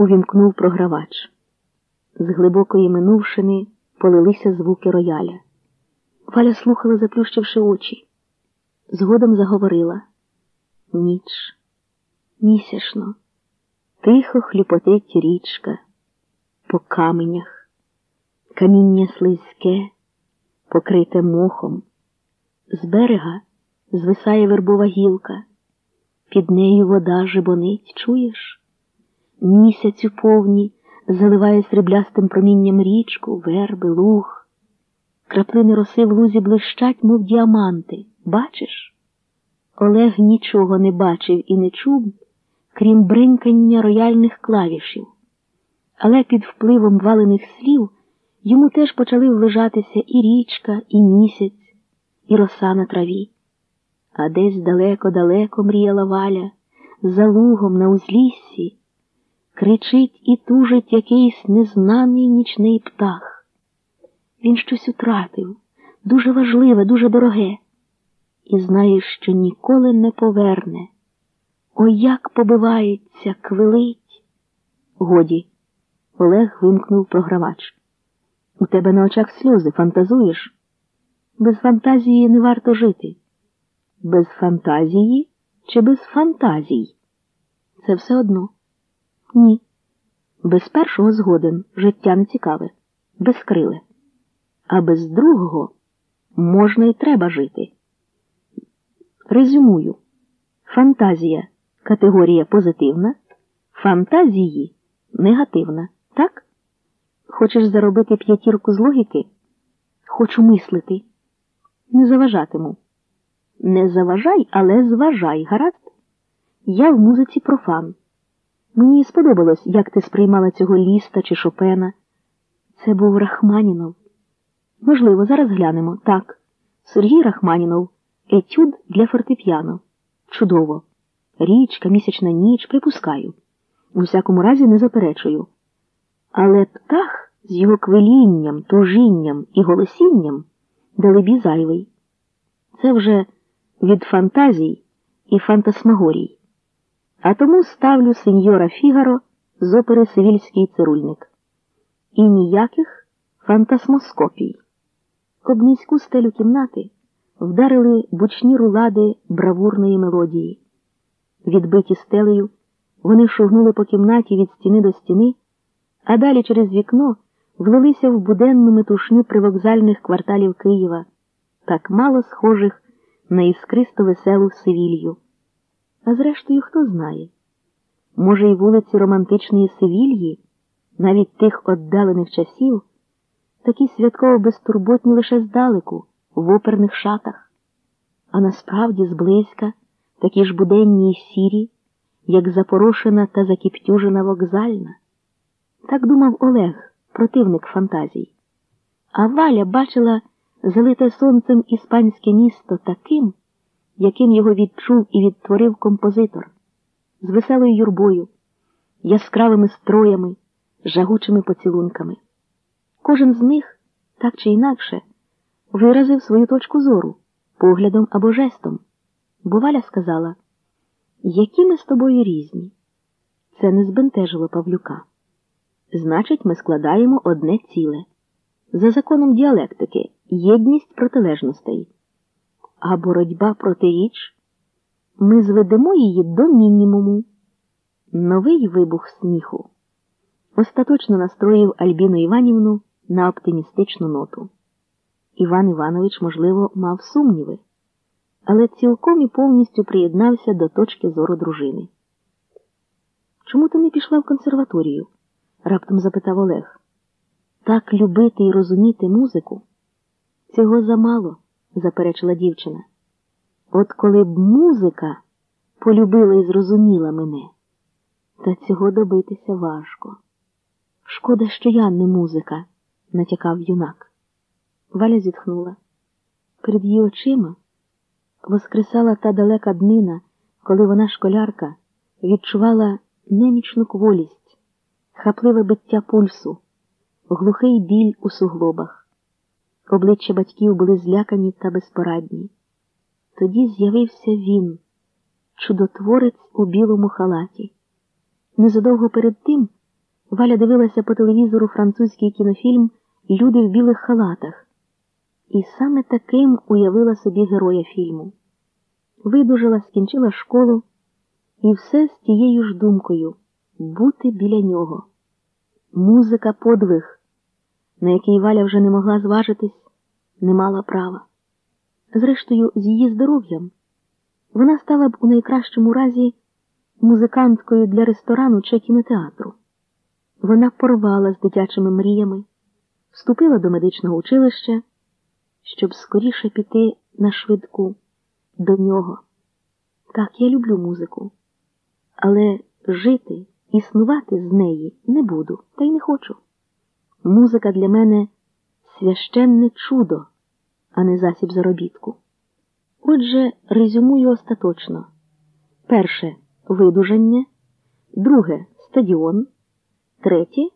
увімкнув програвач. З глибокої минувшини полилися звуки рояля. Валя слухала, заплющивши очі. Згодом заговорила ніч, місячно, тихо хлюпотить річка, по каменях, каміння слизьке, покрите мохом. З берега звисає вербова гілка, під нею вода жибонить, чуєш? Місяць у повні заливає сріблястим промінням річку, верби, луг. Краплини роси в лузі блищать, мов діаманти. Бачиш? Олег нічого не бачив і не чув, крім бринкання рояльних клавішів. Але під впливом валених слів йому теж почали влежатися і річка, і місяць, і роса на траві. А десь далеко-далеко мріяла валя, за лугом на узліссі, кричить і тужить якийсь незнаний нічний птах. Він щось утратив, дуже важливе, дуже дороге, і знає, що ніколи не поверне. О, як побивається, квилить. Годі, Олег вимкнув програвач. У тебе на очах сльози фантазуєш? Без фантазії не варто жити. Без фантазії чи без фантазій? Це все одно. Ні. Без першого згоден життя не цікаве, безкриле. А без другого можна і треба жити. Резюмую. Фантазія категорія позитивна, фантазії негативна. Так? Хочеш заробити п'ятірку з логіки? Хочу мислити. Не заважатиму. Не заважай, але зважай, гаразд? Я в музиці профан. Мені сподобалось, як ти сприймала цього ліста чи шопена. Це був Рахманінов. Можливо, зараз глянемо. Так, Сергій Рахманінов, етюд для фортепіано. Чудово. Річка, місячна ніч, припускаю. У всякому разі не заперечую. Але птах з його квилінням, тужінням і голосінням далебі зайвий. Це вже від фантазій і фантасмагорій. А тому ставлю сеньора Фігаро з опери Сивільський цирульник. І ніяких фантасмоскопій. Об низьку стелю кімнати вдарили бучні рулади бравурної мелодії. Відбиті стелею, вони шугнули по кімнаті від стіни до стіни, а далі через вікно влилися в буденну метушню привокзальних кварталів Києва, так мало схожих на іскристо веселу Севілью. А зрештою, хто знає? Може, й вулиці романтичної Севільї, навіть тих віддалених часів, такі святково безтурботні лише здалеку, в оперних шатах, а насправді зблизька такі ж буденні й сірі, як запорошена та закіптюжена вокзальна. Так думав Олег, противник фантазій. А Валя бачила залите сонцем іспанське місто таким, яким його відчув і відтворив композитор, з веселою юрбою, яскравими строями, жагучими поцілунками. Кожен з них, так чи інакше, виразив свою точку зору, поглядом або жестом. Бо Валя сказала, які ми з тобою різні. Це не збентежило Павлюка. Значить, ми складаємо одне ціле. За законом діалектики єдність протилежностей. А боротьба проти річ ми зведемо її до мінімуму. Новий вибух сміху остаточно настроїв Альбіну Іванівну на оптимістичну ноту. Іван Іванович, можливо, мав сумніви, але цілком і повністю приєднався до точки зору дружини. Чому ти не пішла в консерваторію? раптом запитав Олег. Так любити і розуміти музику? Цього замало, заперечила дівчина. От коли б музика полюбила і зрозуміла мене, та цього добитися важко. Шкода, що я не музика, натякав юнак. Валя зітхнула. Перед її очима воскресала та далека днина, коли вона, школярка, відчувала немічну кволість, хапливе биття пульсу, глухий біль у суглобах. Обличчя батьків були злякані та безпорадні. Тоді з'явився він, чудотворець у білому халаті. Незадовго перед тим Валя дивилася по телевізору французький кінофільм Люди в білих халатах. І саме таким уявила собі героя фільму. Видужала, скінчила школу, і все з тією ж думкою бути біля нього. Музика подвиг, на який Валя вже не могла зважитись, не мала права. Зрештою, з її здоров'ям вона стала б у найкращому разі музиканткою для ресторану чи кінотеатру. Вона порвала з дитячими мріями, вступила до медичного училища, щоб скоріше піти на швидку до нього. Так, я люблю музику, але жити, існувати з неї не буду, та й не хочу. Музика для мене священне чудо, а не засіб заробітку. Отже, резюмую остаточно. Перше видужання, друге стадіон, третє